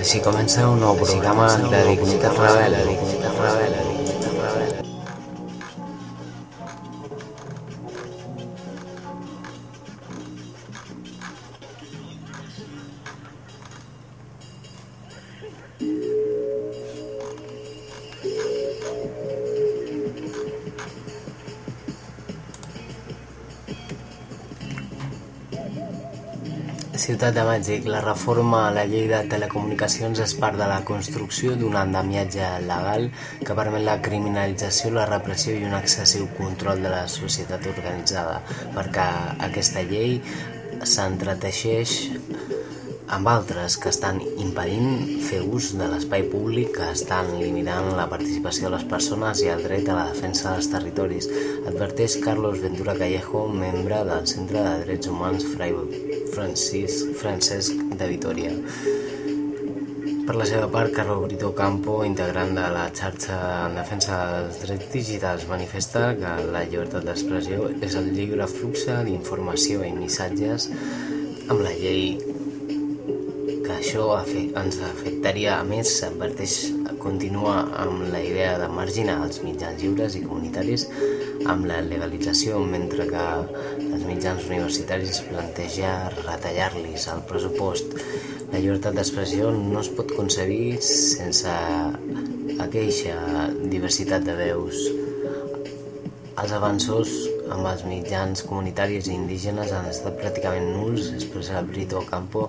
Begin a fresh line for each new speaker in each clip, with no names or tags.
Així comença un nou programa de Dignitat Rebel·la, Dignitat Rebel·la, Dignitat Ciutat de Mèxic, la reforma a la llei de telecomunicacions és part de la construcció d'un andamiatge legal que permet la criminalització, la repressió i un excessiu control de la societat organitzada, perquè aquesta llei s'entreteixeix amb altres que estan impedint fer ús de l'espai públic, que estan limitant la participació de les persones i el dret a la defensa dels territoris, adverteix Carlos Ventura Callejo, membre del Centre de Drets Humans Fray Francis, Francesc de Vitoria. Per la seva part, Carlos Brito Campo, integrant de la xarxa en defensa dels drets digitals, manifesta que la llibertat d'expressió és el lliure flux d'informació i missatges amb la llei això ens afectaria a més, adverteix continua amb la idea de marginar els mitjans lliures i comunitaris amb la legalització, mentre que els mitjans universitaris planteja retallar-los el pressupost. La llibertat d'expressió no es pot concebir sense aqueixa diversitat de veus. Els avanços amb els mitjans comunitaris i indígenes han estat pràcticament nuls, expressa Brito Campo,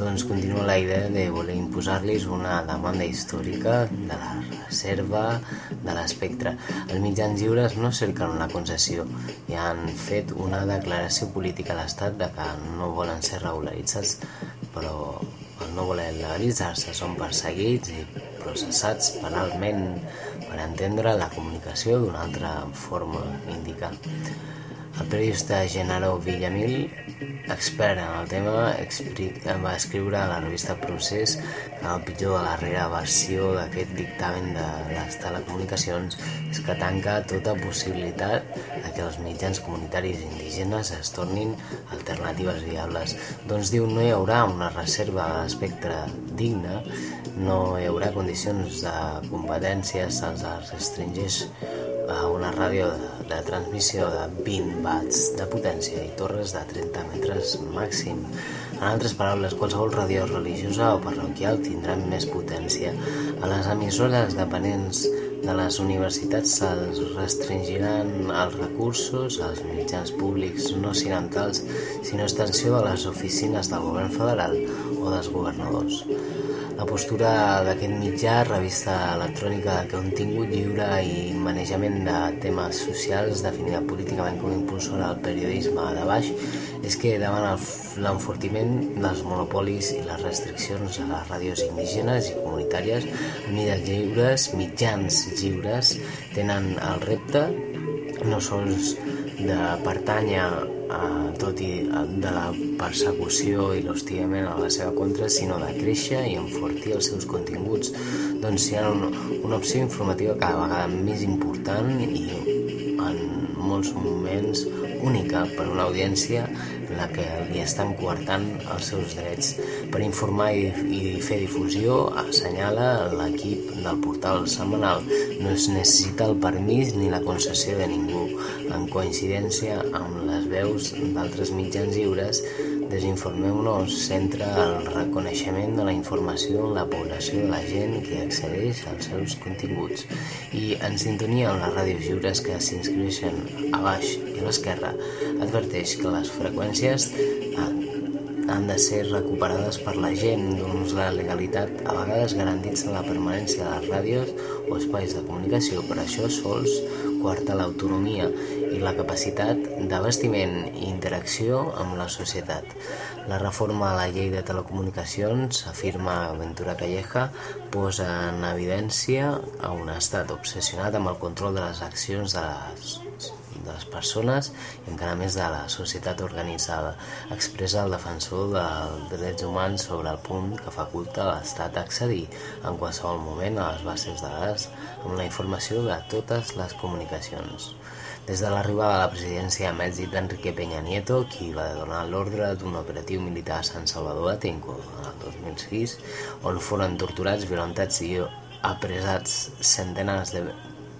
doncs continua la idea de voler imposar-los una demanda històrica de la reserva de l'espectre. Els mitjans lliures no cerquen una concessió i han fet una declaració política a l'Estat de que no volen ser regularitzats, però no voler legalitzar-se són perseguits i processats penalment per entendre la comunicació d'una altra forma, indica. El periodista Genaro Villamil, expert en el tema, va escriure a la revista Procés que el pitjor de la darrera versió d'aquest dictamen de les telecomunicacions és que tanca tota possibilitat de que els mitjans comunitaris indígenes es tornin alternatives viables. Doncs diu no hi haurà una reserva de l'espectre digna, no hi haurà condicions de competències, se'ls restringeix a una ràdio de, de transmissió de 20 watts de potència i torres de 30 metres màxim. En altres paraules, qualsevol ràdio religiosa o parroquial tindrà més potència. A les emissores dependents de les universitats se'ls restringiran els recursos, els mitjans públics no occidentals, sinó extensió de les oficines del govern federal o dels governadors. La postura d'aquest mitjà, revista electrònica de contingut lliure i manejament de temes socials, definida políticament com impulsora del periodisme de baix, és que davant l'enfortiment dels monopolis i les restriccions a les ràdios indígenes i comunitàries, unides lliures, mitjans lliures, tenen el repte no sols de pertànyer a, tot i de la persecució i l'hostigament a la seva contra, sinó de créixer i enfortir els seus continguts. Doncs hi ha una, una opció informativa cada vegada més important i en molts moments única per una audiència la que li estan coartant els seus drets. Per informar i, i fer difusió, assenyala l'equip del portal setmanal. No es necessita el permís ni la concessió de ningú. En coincidència amb les veus d'altres mitjans lliures, Desinformeu-nos centra el reconeixement de la informació en la població de la gent que accedeix als seus continguts. I en sintonia amb les ràdios lliures que s'inscriveixen a baix i a l'esquerra adverteix que les freqüències han de ser recuperades per la gent, doncs la legalitat a vegades garantitza la permanència de les ràdios o espais de comunicació, per això sols quarta l'autonomia i la capacitat d'abastiment i interacció amb la societat. La reforma a la llei de telecomunicacions, afirma Ventura Calleja, posa en evidència a un estat obsessionat amb el control de les accions de les, de les persones i encara més de la societat organitzada. Expressa el defensor dels drets humans sobre el punt que faculta l'Estat accedir en qualsevol moment a les bases de dades amb la informació de totes les comunicacions. Des de l'arribada a la presidència amb èxit d'Enrique Peña Nieto, qui va donar l'ordre d'un operatiu militar a San Salvador a Tenco en el 2006, on foren torturats, violentats i apressats centenars de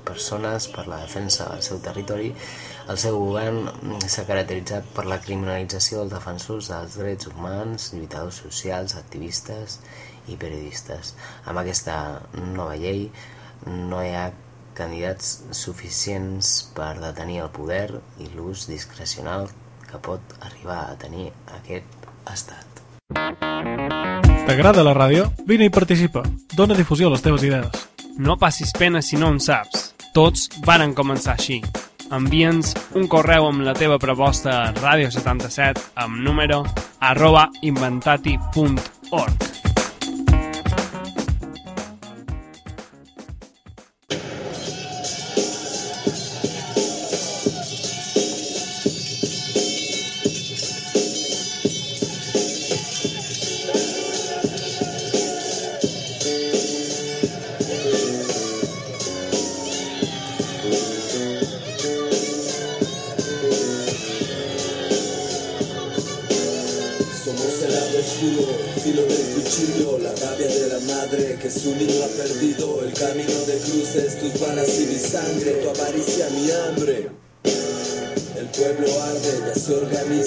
persones per la defensa del seu territori, el seu govern s'ha caracteritzat per la criminalització dels defensors dels drets humans, lluitadors socials, activistes i periodistes. Amb aquesta nova llei no hi ha candidats suficients per detenir el poder i l'ús discrecional que pot arribar a tenir aquest estat.
T'agrada la ràdio? Vine i participa. Dóna difusió a les teves idees.
No passis pena si no en saps. Tots varen començar així. Envia'ns un correu amb la teva proposta a ràdio77 amb número arroba inventati.org.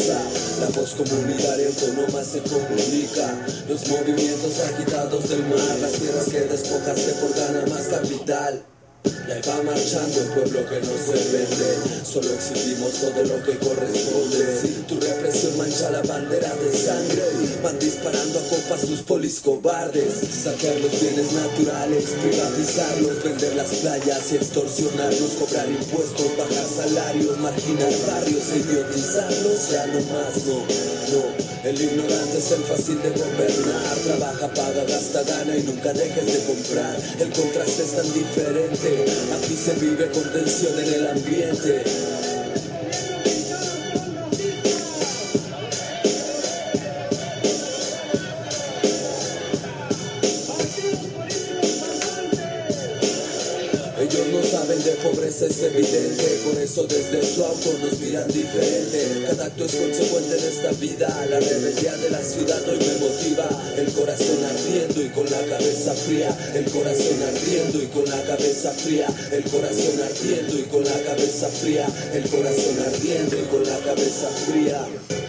La voz comunitaria autónoma se comunica. Los movimientos agitados del mar, las tierras que despojaste por ganar más capital. Y ahí va marchando el pueblo que no se vende. Solo exigimos todo lo que corresponde. Tu represión mancha la bandera de sangre. Van disparando a copas sus polis cobardes Sacar los bienes naturales, privatizarlos Vender las playas y extorsionarlos Cobrar impuestos, bajar salarios Marginar barrios, idiotizarlos. Ya no más, no, no. El ignorante es el fácil de gobernar. Trabaja, paga, gasta, gana y nunca dejes de comprar. El contraste es tan diferente aquí se vive con tensión en el ambiente. Por eso desde su auto nos miran diferente. Cada acto es consecuente en esta vida, la rebeldía de la ciudad hoy me motiva. El corazón ardiendo y con la cabeza fría, el corazón ardiendo y con la cabeza fría, el corazón ardiendo y con la cabeza fría, el corazón ardiendo y con la cabeza fría.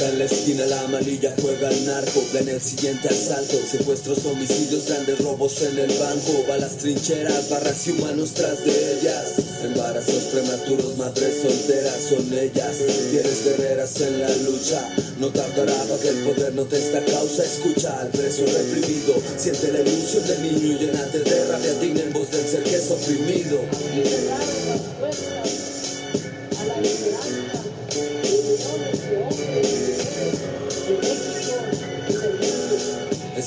En la esquina la amarilla juega al narco, en el siguiente asalto, secuestros, homicidios, grandes robos en el banco, balas, trincheras, barras y humanos tras de ellas. Embarazos prematuros, madres solteras son ellas, tienes guerreras en la lucha. No tardará para que el poder no te esta causa. Escucha al preso reprimido, siente la ilusión del niño y llenate de rabia digna en voz del ser que es oprimido.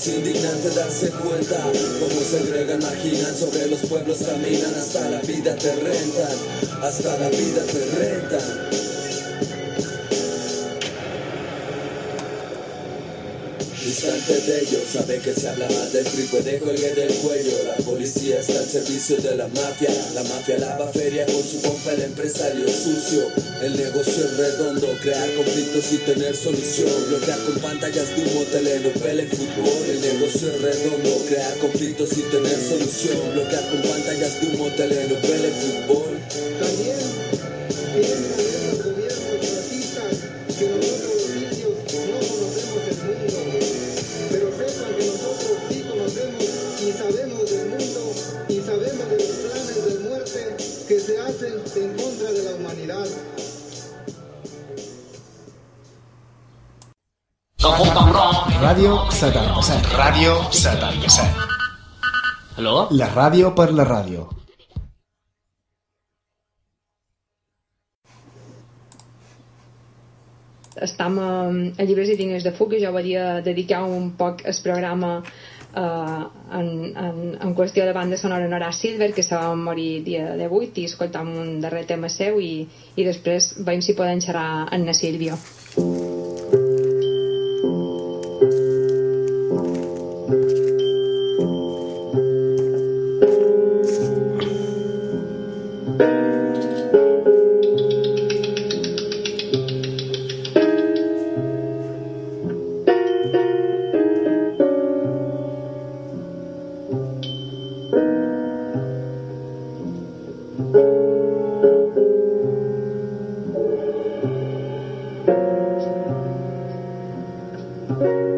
Es indignante darse cuenta cómo segregan, marginan sobre los pueblos, caminan hasta la vida te rentan, hasta la vida te rentan. Distante de ellos, sabe que se habla más del trigo de cuelgue del cuello. La policía está al servicio de la mafia. La mafia lava feria con su pompa, el empresario sucio. El negocio es redondo, crear conflictos y tener solución. Bloquear con pantallas de humo, telenovela y fútbol. El negocio es redondo, crear conflictos y tener solución. Bloquear con pantallas de humo, telenovela y fútbol.
También
Ràdio 77. Ràdio 77.
Aló?
La ràdio per la ràdio.
estem a, a llibres i diners de fuga jo volia dedicar un poc el programa eh, en, en, en qüestió de banda sonora en Horace Silver que se va morir dia de 8 i escoltam un darrer tema seu i, i després veiem si poden xerrar en na Sílvia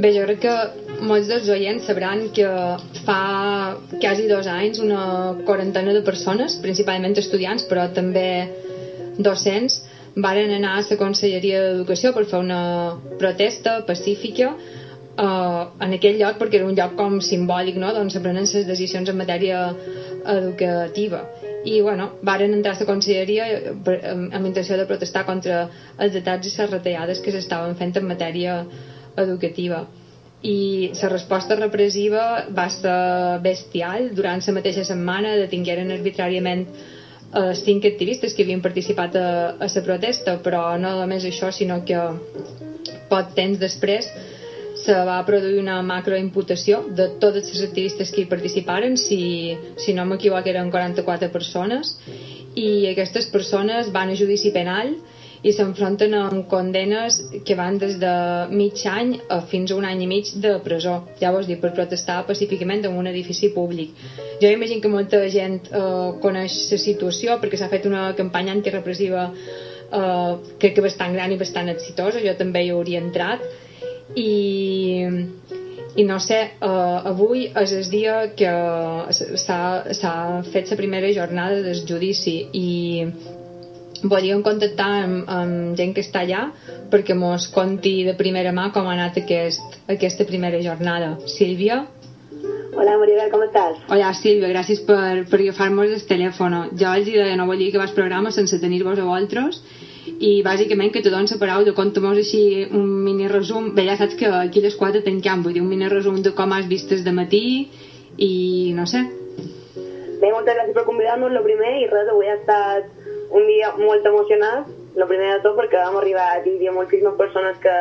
Bé, jo crec que molts dels oients sabran que fa quasi dos anys una quarantena de persones, principalment estudiants, però també docents, varen anar a la Conselleria d'Educació per fer una protesta pacífica eh, en aquell lloc perquè era un lloc com simbòlic no? d'on s'aprenen les decisions en matèria educativa i bueno, varen entrar a la conselleria eh, amb, intenció de protestar contra els atacs i les retallades que s'estaven fent en matèria educativa i la resposta repressiva va ser bestial. Durant la mateixa setmana detingueren arbitràriament els cinc activistes que havien participat a, a la protesta però no només això sinó que poc temps després se va produir una macroimputació de totes les activistes que hi participaren si, si no m'equivoco eren 44 persones i aquestes persones van a judici penal i s'enfronten amb condenes que van des de mig any a fins a un any i mig de presó. Llavors dir, per protestar pacíficament en un edifici públic. Jo imagino que molta gent eh, coneix la situació perquè s'ha fet una campanya antirepressiva eh, crec que bastant gran i bastant exitosa. Jo també hi hauria entrat. I, i no sé, uh, avui és el dia que s'ha fet la primera jornada del judici i volíem contactar amb, amb gent que està allà perquè mos conti de primera mà com ha anat aquest, aquesta primera jornada. Sílvia?
Hola Maribel, com estàs?
Hola Sílvia, gràcies per, per agafar-nos el telèfon. Jo els deia, no volia que vas programa sense tenir-vos a vosaltres i bàsicament que te dono la paraula conta'm així un mini resum bé ja saps que aquí a les 4 tanquem vull dir un mini resum de com has vist de matí i no sé
Bé, moltes gràcies per convidar-nos, lo primer, i res, avui ha estat un dia molt emocionat, lo primer de tot perquè hem arribat i hi havia moltíssimes persones que,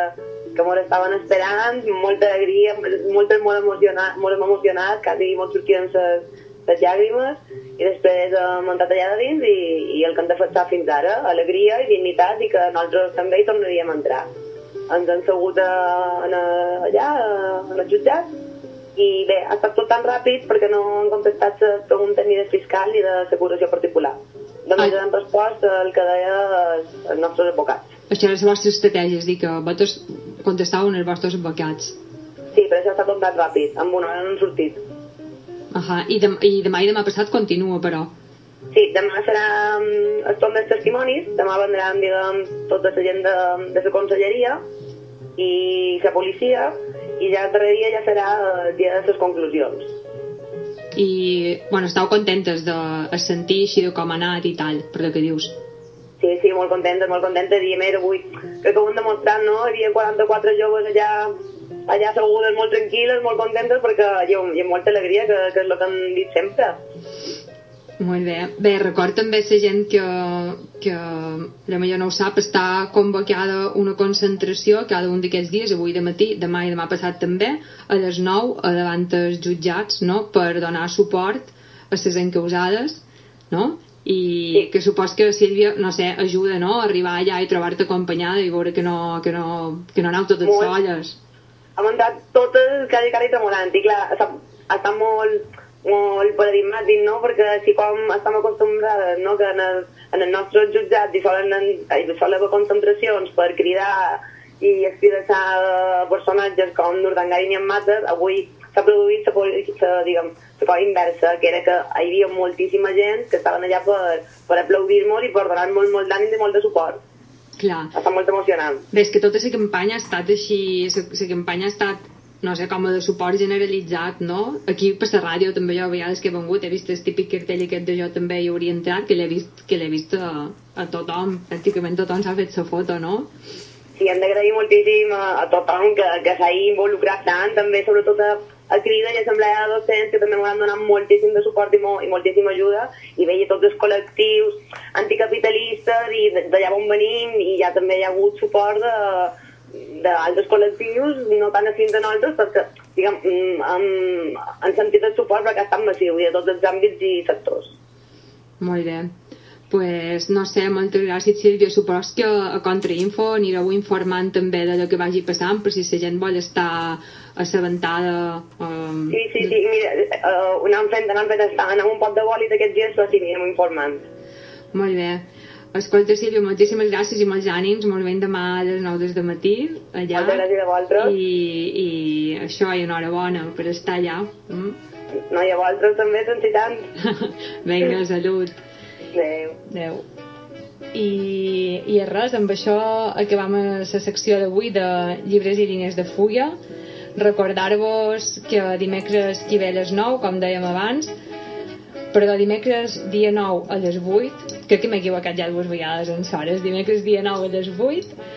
que ens estaven esperant, molta alegria, moltes molt emocionat, molt emocionat, quasi molt sortien les, les llàgrimes, i després hem entrat allà de dins i, i el que hem defensat fins ara, alegria i dignitat, i que nosaltres també hi tornaríem a entrar. Ens han segut a, en, allà, en el jutjat, i bé, ha estat tot tan ràpid perquè no han contestat les preguntes ni de fiscal ni de securació particular. Només
Ai.
han respost el que deia els, nostres advocats.
això vostra estratègia, és dir, que vosaltres contestaven els vostres advocats
Sí, però això ha estat tot tan ràpid, amb una hora no han sortit.
Ahà, i, dem i demà i demà passat continua, però
Sí, demà serà mm, el torn dels testimonis, demà vendran, diguem, tota la gent de, de la conselleria i la policia, i ja el darrer dia ja serà el dia de les conclusions.
I, bueno, estàu contentes de sentir així de com ha anat i tal, per el que dius
Sí, sí, molt contentes, molt contentes i més avui crec que ho hem demostrat, no? Hi havia 44 joves allà allà assegudes molt tranquil·les, molt contentes perquè hi ha, hi ha molta alegria, que, que és el que han dit sempre.
Molt bé. Bé, record també la gent que, que la millor no ho sap, està convocada una concentració cada un d'aquests dies, avui de matí, demà i demà passat també, a les 9, a davant dels jutjats, no?, per donar suport a les encausades, no?, i
Sí.
que supos que Sílvia, no sé, ajuda, no?, a arribar allà i trobar-te acompanyada i veure que no, que no, que no aneu totes
Molt.
soles.
Hem entrat totes quasi, quasi tremolant i clar, està, està molt, molt paradigmàtic, no? Perquè si com estem acostumbrades, no?, que en, el, en els nostres jutjats hi solen, hi solen haver concentracions per cridar i expressar eh, personatges com Nurdangarin i en Mates, avui s'ha produït la, la, diguem, la cosa inversa, que era que hi havia moltíssima gent que estaven allà per, per aplaudir-nos i per donar molt, molt d'ànim i molt de suport.
Clar.
Estat molt emocionant.
Ves que tota la campanya ha estat així, la campanya ha estat no sé, com a de suport generalitzat, no? Aquí per la ràdio també jo a vegades que he vengut he vist el típic cartell aquest de jo també hi hauria entrat, que l'he vist, que l'he vist a, a tothom, pràcticament tothom s'ha fet la foto, no?
Sí, hem d'agrair moltíssim a, a tothom que, que s'ha involucrat tant, també sobretot a, a Crida i Assemblea de Docents, que també m'han donat moltíssim de suport i, mo, i moltíssima ajuda, i veia tots els col·lectius anticapitalistes i d'allà on venim, i ja també hi ha hagut suport de, d'altres col·lectius, no tan afins a nosaltres, perquè diguem, mm, han sentit el suport perquè ha estat massiu i de tots els àmbits i sectors.
Molt bé. pues, no sé, moltes gràcies Sílvia. Supos que a Contrainfo anireu informant també de lo que vagi passant per si la gent vol estar assabentada.
Um... Sí, sí, sí, mira, uh, anàvem fent, anàvem fent anàvem un pot de boli d'aquests dies, però sí, anirem informant.
Molt bé. Escolta, Sílvia, moltíssimes gràcies i molts ànims. Molt ben demà a les 9 de matí allà.
Moltes gràcies a vosaltres.
I, i això, i enhorabona per estar allà. Mm?
No, i a vosaltres també, tant i tant.
Vinga, salut.
Adéu.
Adéu. I, i res, amb això acabam la secció d'avui de llibres i línies de fulla. Recordar-vos que dimecres qui ve a les 9, com dèiem abans, però dimecres dia 9 a les 8 crec que m'he equivocat ja dues vegades en hores dimecres dia 9 a les 8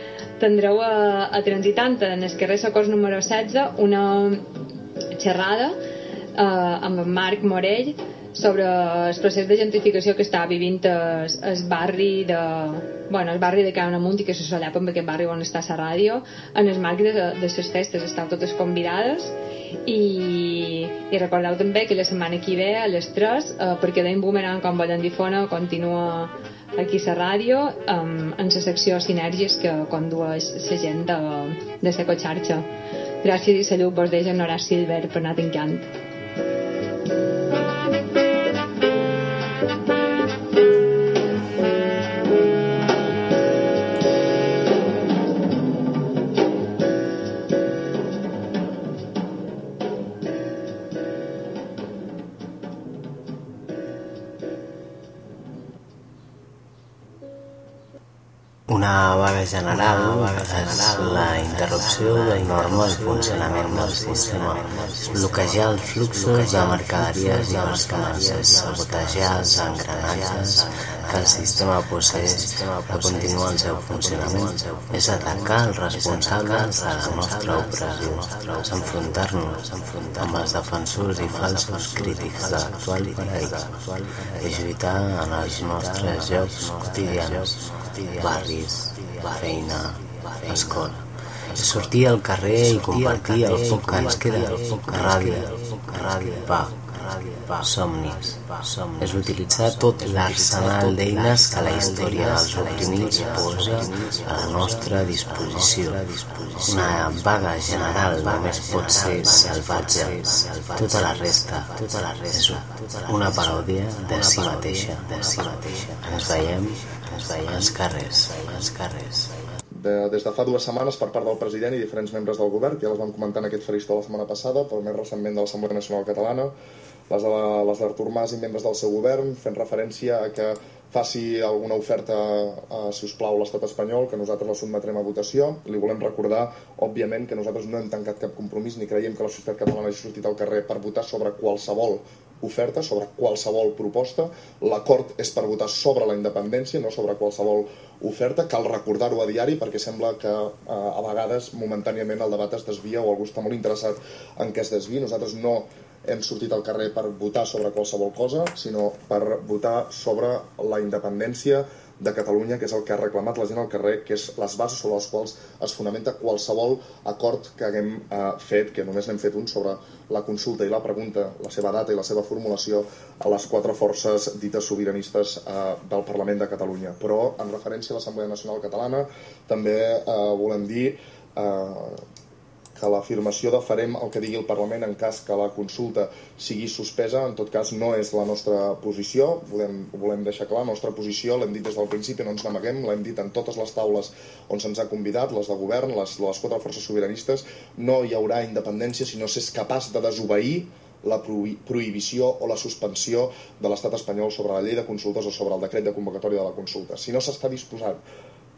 tindreu a, a Transitant en el carrer Socors número 16 una xerrada eh, amb en Marc Morell sobre el procés de gentrificació que està vivint el, barri de bueno, el barri de Can Amunt i que se solapa amb aquest barri on està la ràdio en el marc de, de les festes estàu totes convidades i, i recordeu també que la setmana que ve a les 3 eh, perquè d'en Boomerang com volen difona continua aquí a la ràdio um, en la secció Sinergies que condueix la gent de, de la xarxa gràcies i salut vos deixo Nora Silver per anar tancant
Una vaga general és la interrupció del normal funcionament del sistema, bloquejar els fluxos de mercaderies i mercaderies, sabotejar els engranatges que el sistema posseix a continuar el seu funcionament, és atacar els responsables de la nostra opressió, és enfrontar-nos amb els defensors i falsos crítics de l'actual paradigma i lluitar en els nostres llocs quotidians barris, feina, escola. És sortir al carrer i compartir el poc que ens queda, ràdio, ràdio, pa, somnis. És utilitzar tot l'arsenal d'eines que la història dels oprimits posa a la nostra disposició. Una vaga general només pot ser salvatge. Tota la resta, tota la resta, una paròdia de si mateixa. Ens veiem veiem als carrers, als carrers.
De, des de fa dues setmanes per part del president i diferents membres del govern, que ja les vam comentar en aquest faristol la setmana passada, però més recentment de l'Assemblea Nacional Catalana, les de les d'Artur Mas i membres del seu govern, fent referència a que faci alguna oferta, eh, si us plau, a l'estat espanyol, que nosaltres la sotmetrem a votació. Li volem recordar, òbviament, que nosaltres no hem tancat cap compromís ni creiem que la societat catalana hagi sortit al carrer per votar sobre qualsevol oferta, sobre qualsevol proposta. L'acord és per votar sobre la independència, no sobre qualsevol oferta. Cal recordar-ho a diari perquè sembla que eh, a vegades momentàniament el debat es desvia o algú està molt interessat en què es desvia. Nosaltres no hem sortit al carrer per votar sobre qualsevol cosa, sinó per votar sobre la independència de Catalunya, que és el que ha reclamat la gent al carrer, que és les bases sobre les quals es fonamenta qualsevol acord que haguem eh, fet, que només n'hem fet un sobre la consulta i la pregunta, la seva data i la seva formulació a les quatre forces dites sobiranistes eh, del Parlament de Catalunya. Però, en referència a l'Assemblea Nacional Catalana, també eh, volem dir eh, que l'afirmació de farem el que digui el Parlament en cas que la consulta sigui suspesa, en tot cas no és la nostra posició, volem, volem deixar clar, la nostra posició, l'hem dit des del principi, no ens n'amaguem, l'hem dit en totes les taules on se'ns ha convidat, les de govern, les, les quatre forces sobiranistes, no hi haurà independència si no s'és capaç de desobeir la prohibició o la suspensió de l'estat espanyol sobre la llei de consultes o sobre el decret de convocatòria de la consulta. Si no s'està disposat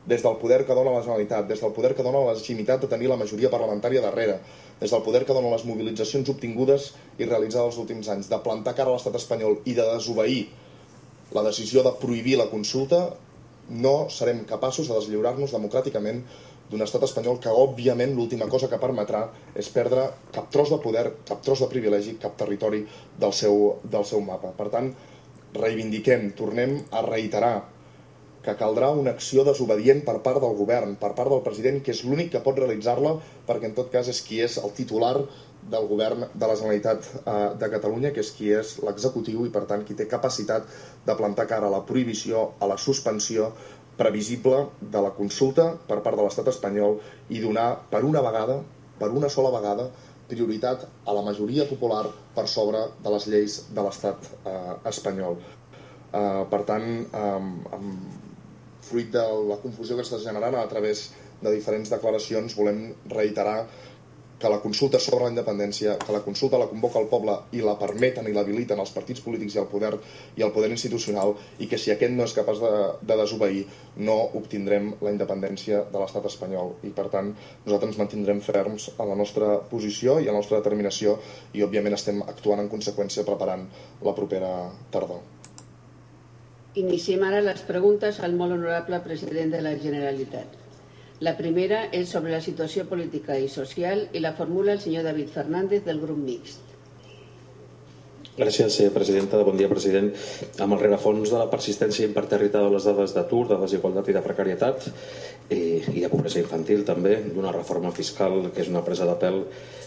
des del poder que dona la Generalitat, des del poder que dona la legitimitat de tenir la majoria parlamentària darrere, des del poder que donen les mobilitzacions obtingudes i realitzades els últims anys, de plantar cara a l'estat espanyol i de desobeir la decisió de prohibir la consulta, no serem capaços de deslliurar-nos democràticament d'un estat espanyol que, òbviament, l'última cosa que permetrà és perdre cap tros de poder, cap tros de privilegi, cap territori del seu, del seu mapa. Per tant, reivindiquem, tornem a reiterar que caldrà una acció desobedient per part del govern, per part del president, que és l'únic que pot realitzar-la, perquè en tot cas és qui és el titular del govern de la Generalitat eh, de Catalunya, que és qui és l'executiu i per tant qui té capacitat de plantar cara a la prohibició, a la suspensió previsible de la consulta per part de l'estat espanyol i donar per una vegada, per una sola vegada, prioritat a la majoria popular per sobre de les lleis de l'estat eh, espanyol. Eh, per tant, eh, fruit de la confusió que està generant a través de diferents declaracions, volem reiterar que la consulta sobre la independència, que la consulta la convoca el poble i la permeten i l'habiliten els partits polítics i el poder i el poder institucional i que si aquest no és capaç de, de desobeir no obtindrem la independència de l'estat espanyol i per tant nosaltres ens mantindrem ferms en la nostra posició i en la nostra determinació i òbviament estem actuant en conseqüència preparant la propera tardor.
Iniciem ara les preguntes al molt honorable president de la Generalitat. La primera és sobre la situació política i social i la formula el senyor David Fernández del grup mixt.
Gràcies, presidenta. Bon dia, president. Amb el rerefons de la persistència imperterrita de les dades d'atur, de desigualtat i de precarietat eh, i de pobresa infantil també, d'una reforma fiscal que és una presa de pèl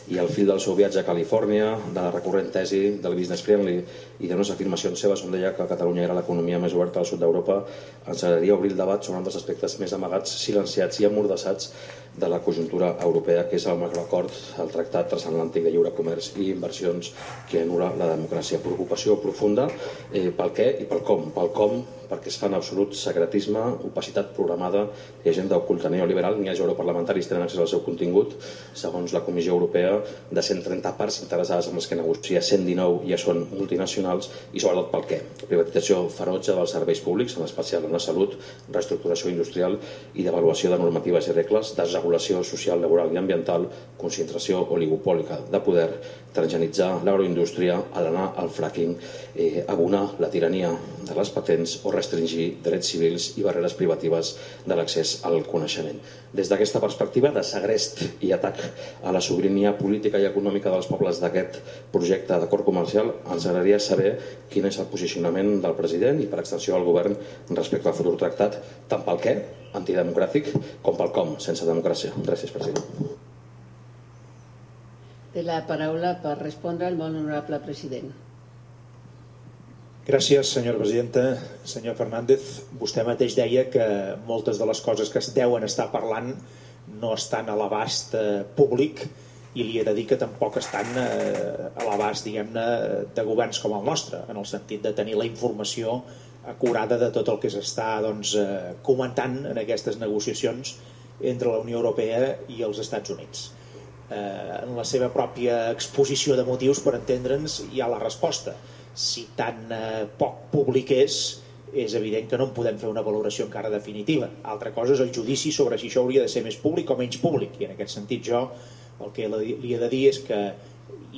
i al fil del seu viatge a Califòrnia, de la recurrent tesi del business friendly i d'unes afirmacions seves on deia que Catalunya era l'economia més oberta al sud d'Europa, ens agradaria obrir el debat sobre un dels aspectes més amagats, silenciats i amordassats de la conjuntura europea, que és el macroacord, el Tractat Transatlàntic de Lliure Comerç i Inversions que anula la democràcia. Preocupació profunda eh, pel què i pel com. Pel com perquè es fa en absolut secretisme, opacitat programada, hi ha gent d'oculta neoliberal, ni els europarlamentaris tenen accés al seu contingut, segons la Comissió Europea, de 130 parts interessades amb les que negocia 119 ja són multinacionals, i sobretot pel què? Privatització ferotge dels serveis públics, en especial en la salut, reestructuració industrial i devaluació de normatives i regles, desregulació social, laboral i ambiental, concentració oligopòlica de poder, transgenitzar l'agroindústria, alenar el fracking, eh, abonar la tirania de les patents o restringir drets civils i barreres privatives de l'accés al coneixement. Des d'aquesta perspectiva de segrest i atac a la sobirania política i econòmica dels pobles d'aquest projecte d'acord comercial, ens agradaria saber quin és el posicionament del president i per extensió del govern respecte al futur tractat, tant pel què, antidemocràtic, com pel com, sense democràcia. Gràcies, president.
Té la paraula per respondre el molt honorable president.
Gràcies, senyora presidenta. Senyor Fernández, vostè mateix deia que moltes de les coses que es deuen estar parlant no estan a l'abast eh, públic i li he de dir que tampoc estan eh, a l'abast, diguem-ne, de governs com el nostre, en el sentit de tenir la informació acurada de tot el que s'està doncs, eh, comentant en aquestes negociacions entre la Unió Europea i els Estats Units. En la seva pròpia exposició de motius, per entendre'ns, hi ha la resposta si tan eh, poc públic és, és evident que no en podem fer una valoració encara definitiva. Altra cosa és el judici sobre si això hauria de ser més públic o menys públic, i en aquest sentit jo el que li he de dir és que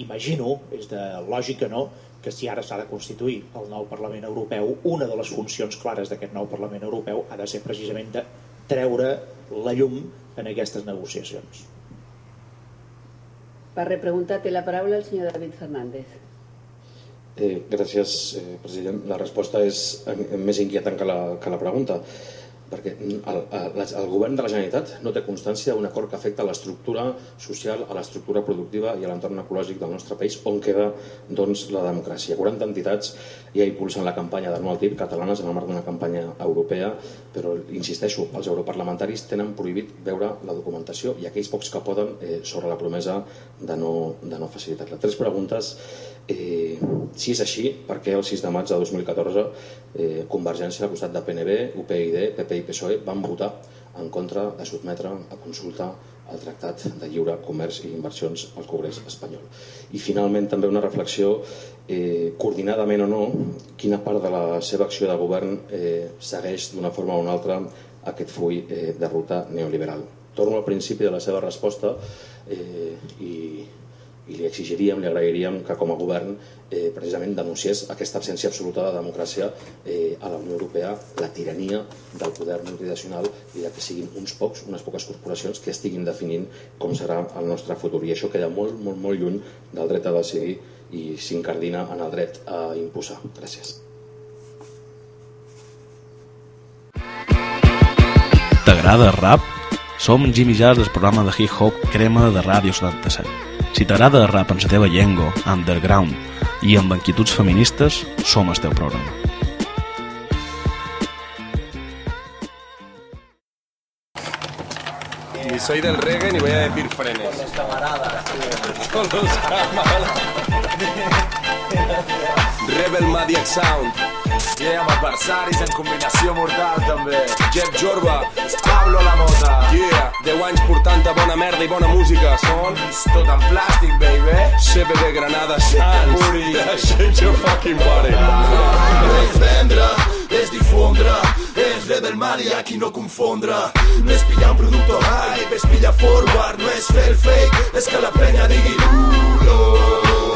imagino, és de lògica no, que si ara s'ha de constituir el nou Parlament Europeu, una de les funcions clares d'aquest nou Parlament Europeu ha de ser precisament de treure la llum en aquestes negociacions.
Per repreguntar té la paraula el senyor David Fernández.
Eh, gràcies, eh, president. La resposta és més inquietant que la, que la pregunta perquè el, el, el govern de la Generalitat no té constància d'un acord que afecta l'estructura social, a l'estructura productiva i a l'entorn ecològic del nostre país, on queda doncs, la democràcia. 40 entitats ja impulsen la campanya de no al TIP catalanes en el marc d'una campanya europea, però insisteixo, els europarlamentaris tenen prohibit veure la documentació i aquells pocs que poden eh, sobre la promesa de no, de no facilitar-la. Tres preguntes Eh, si és així, per què el 6 de maig de 2014 eh, Convergència al costat de PNB, UPyD, PP i PSOE van votar en contra de sotmetre a consulta el Tractat de Lliure Comerç i Inversions al Congrés espanyol. I finalment també una reflexió, eh, coordinadament o no, quina part de la seva acció de govern eh, segueix d'una forma o una altra aquest full eh, de ruta neoliberal. Torno al principi de la seva resposta eh, i, i li exigiríem, li agrairíem que com a govern eh, precisament denunciés aquesta absència absoluta de democràcia eh, a la Unió Europea, la tirania del poder multinacional i de que siguin uns pocs, unes poques corporacions que estiguin definint com serà el nostre futur. I això queda molt, molt, molt lluny del dret a decidir i s'incardina en el dret a imposar. Gràcies.
T'agrada rap? Som Jimmy Jazz del programa de hip-hop Crema de Ràdio 77. Si t'agrada el rap en la teva llengua, underground i amb inquietuds feministes, som el teu programa.
Ni soy del reggae ni voy a decir frenes. Con los camaradas. Con los camaradas. Rebel Madiac Sound.
Yeah, amb adversaris en combinació mortal també. Jeb Jorba, Pablo La Mota.
Yeah, 10 anys portant-te bona merda i bona música. Són
tot en plàstic, baby.
CBD Granada Sans.
Puri.
Shake your fucking body.
No és vendre, és difondre, és rebel maniac i no confondre. No és pillar un producte hype, és pillar forward, no és fer el fake, és que la penya digui lulo.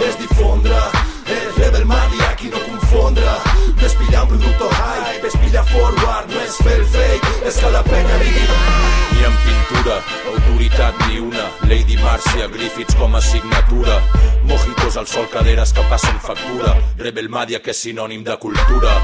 És difondre, és rebel maniac i no confondre. No és pillar un producte hype, és pillar forward, no és fer el fake, és que la penya digui
Ni en pintura, autoritat ni una. Lady Marcia, Griffiths com a signatura. Mojitos al sol, caderes que passen factura. Rebel Madia, que és sinònim de cultura.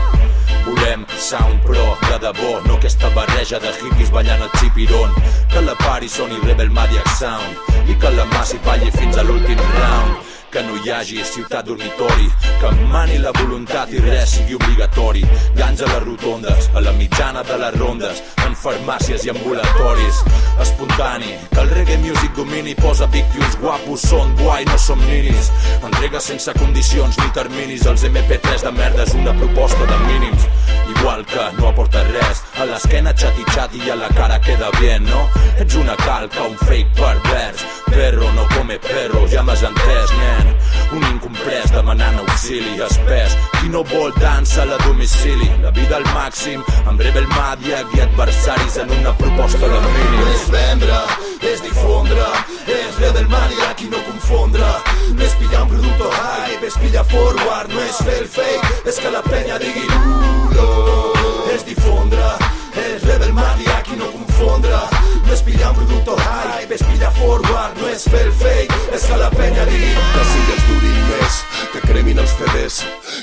Volem sound pro de debò, no aquesta barreja de hippies ballant el xipiron. Que la pari soni Rebel Madia Sound i que la massi balli fins a l'últim round. Que no hi hagi ciutat dormitori, que mani la voluntat i res sigui obligatori. Ganja a les rotondes, a la mitjana de les rondes, en farmàcies i ambulatoris. Espontani, que el reggae music domini, posa big i uns guapos són guai, no som ninis. Entrega sense condicions ni terminis, els MP3 de merda és una proposta de mínims. Igual que no aporta res, a l'esquena xati xati i a la cara queda bien, no? Ets una calca, un fake pervers, perro no come perro, ja m'has entès, nen. Un incomprès demanant auxili espès, qui no vol dansa a la domicili, la vida al màxim, amb rebel màdiac i adversaris en una proposta de
No
mínims.
és vendre, és difondre, és rebel maniac i no confondre. No és pillar un producte hype, és pillar forward, no és fer el fake, és que la penya digui lulo. És difondre, el rebel maniac i no confondre No és pillar un producte hype, és pillar forward No és fer fake, és que la penya diguin Que sí que els durin més, que cremin els CDs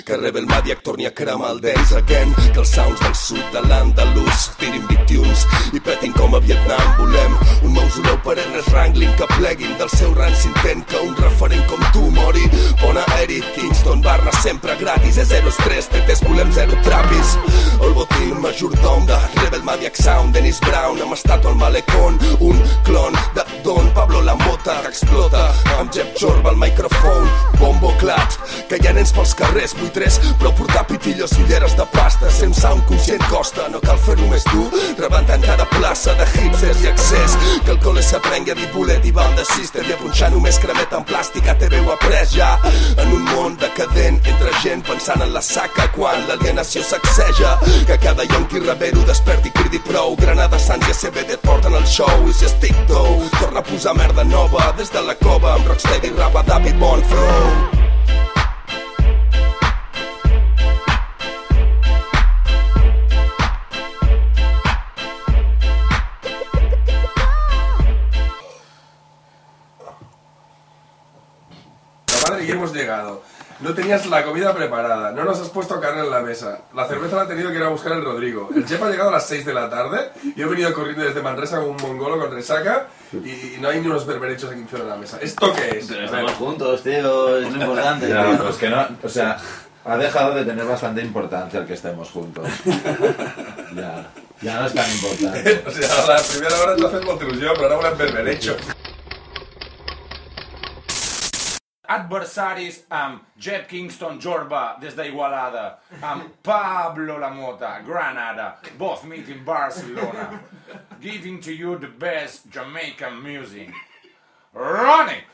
Que rebel maniac torni a cremar el dance again Que els sounds del sud de l'Andalús tirin 21s competin com a Vietnam volem un mausoleu per Ernest Rangling que pleguin del seu ranci s'intent que un referent com tu mori. Bona Eric Kingston, Barna sempre gratis és 0 3, tetes volem 0 trapis. El botín majordom de Rebel Maniac Sound, Dennis Brown amb estàtua al malecón, un clon de Don Pablo la mota que explota amb Jeb Jorba al microfon. Bombo clat, que hi ha nens pels carrers 8-3, però portar pitillos i ulleres de pasta, sense un conscient costa. No cal fer-ho més dur, rebentant cada plaça de hipsters i accés, que el col·le s'aprengui a dir bolet i banda sister. I a punxar només cremet en plàstic a TV ho après ja, en un món decadent entre gent pensant en la saca quan l'alienació sacseja, que cada yonqui rebero desperti i cridi prou, Granada, Sants i CBD et porten al show. I si estic tou, torna a posar merda nova. Des de la cova amb Rocksteady, Rapa, David Bonfro.
Hemos llegado. No tenías la comida preparada, no nos has puesto carne en la mesa. La cerveza la ha tenido que ir a buscar el Rodrigo. El chef ha llegado a las 6 de la tarde. Yo he venido corriendo desde Manresa como un mongolo con resaca y no hay ni unos berberechos aquí encima de la mesa. ¿Esto qué es?
Pero estamos juntos, tío, es lo importante.
Ya,
tío.
pues que no, o sea, ha dejado de tener bastante importancia el que estemos juntos. ya, ya no es tan importante.
O sea, a la primera hora ens ha fet molta il·lusió, però ara
Adversaris amb Jeb Kingston Jorba des d'Igualada, um, amb Pablo La Mota, Granada, both meet in Barcelona, giving to you the best Jamaican music. Run it!